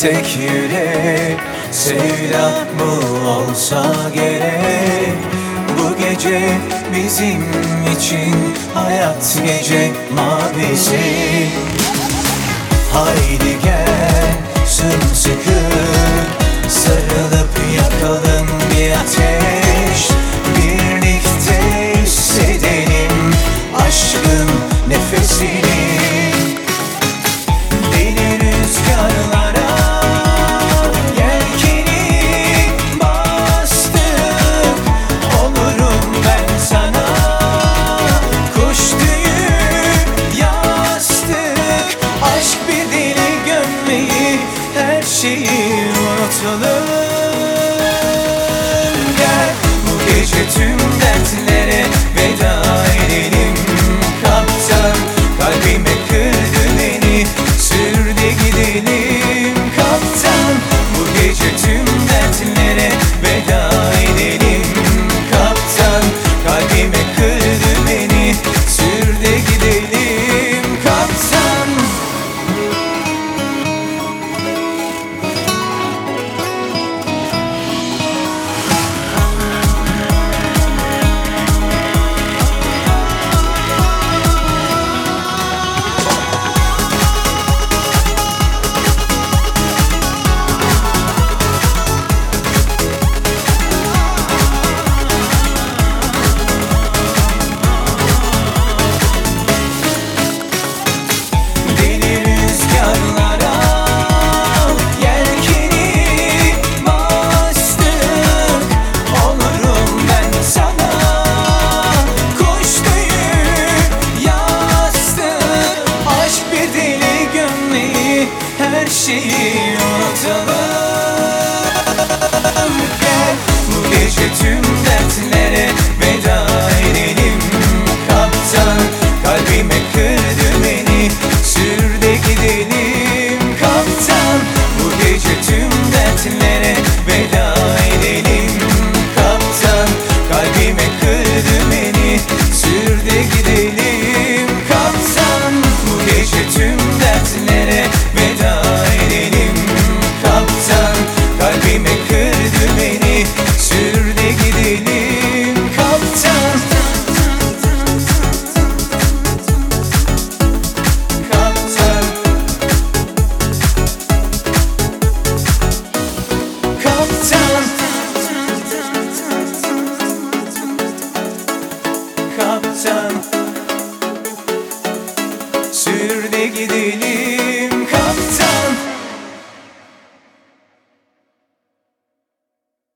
tek yürek Sevdat mı olsa gerek. Bu gece bizim için Hayat gece mavisi Haydi gel sımsıkı Sarılıp yakalım bir ateş. Birlikte hissedelim aşkın nefesini. her şeyi unutalım her şeyi unutalım. Gel bu gece tüm Dime